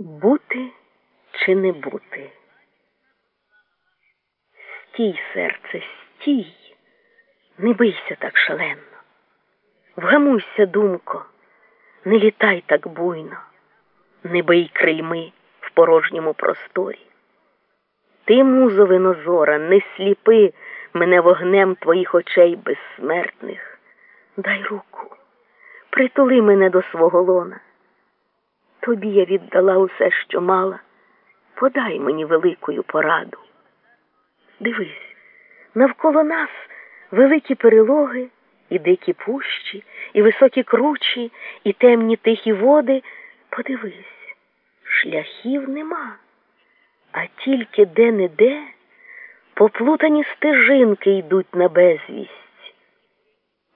Бути чи не бути? Стій, серце, стій, не бийся так шалено, вгамуйся, думко, не літай так буйно, не бий крильми в порожньому просторі. Ти, музо винозора, не сліпи мене вогнем твоїх очей безсмертних. Дай руку, притули мене до свого лона. Тобі я віддала усе, що мала. Подай мені великою пораду. Дивись, навколо нас великі перелоги, і дикі пущі, і високі кручі, і темні тихі води. Подивись, шляхів нема, а тільки де-не-де поплутані стежинки йдуть на безвість.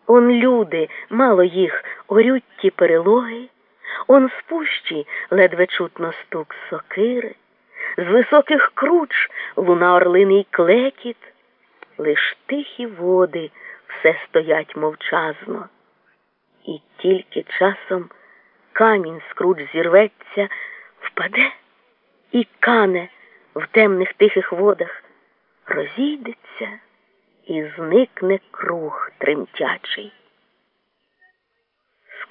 Он люди, мало їх, орють ті перелоги. Он з пущі ледве чутно стук сокири, з високих круч луна орлиний клекіт, лиш тихі води все стоять мовчазно, і тільки часом камінь з круч зірветься, впаде і кане в темних тихих водах, розійдеться і зникне круг тремтячий.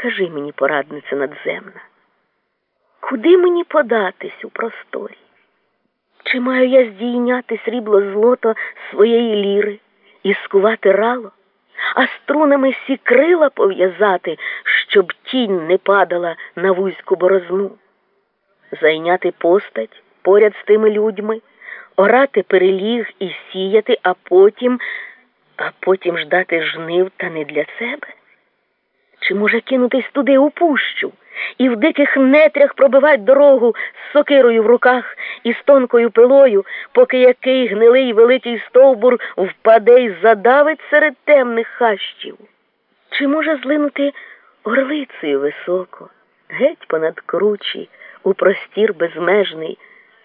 Скажи мені, порадниця надземна, куди мені податись у просторі? Чи маю я здійняти срібло злото своєї ліри і скувати рало, а струнами сі крила пов'язати, щоб тінь не падала на вузьку борозну, зайняти постать поряд з тими людьми, орати переліг і сіяти, а потім, а потім ждати жнив та не для себе? Чи може кинутись туди у пущу і в диких нетрях пробивать дорогу з сокирою в руках і з тонкою пилою, поки який гнилий великий стовбур впаде й задавить серед темних хащів? Чи може злинути орлицею високо, геть понад кручі, у простір безмежний,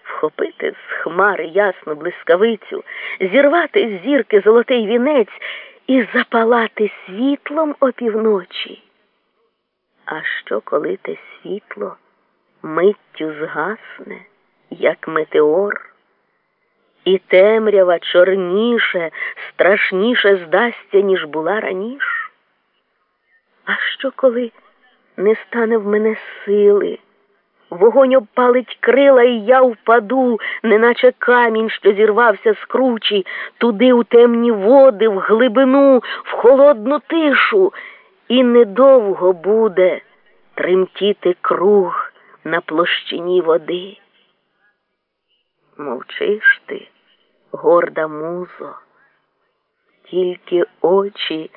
вхопити з хмари ясну блискавицю, зірвати з зірки золотий вінець і запалати світлом опівночі? А що, коли те світло миттю згасне, як метеор, і темрява чорніше, страшніше здасться, ніж була раніше? А що, коли не стане в мене сили? Вогонь обпалить крила, і я впаду, неначе камінь, що зірвався з кручі, туди у темні води, в глибину, в холодну тишу і недовго буде тремтіти круг на площині води. Мовчиш ти, горда музо, тільки очі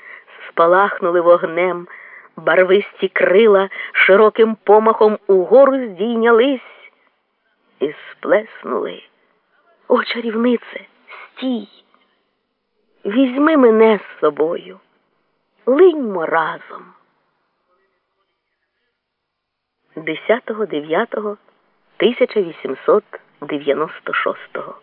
спалахнули вогнем, барвисті крила широким помахом угору здійнялись і сплеснули. О, чарівнице, стій, візьми мене з собою линьмо разом. 10.09.1896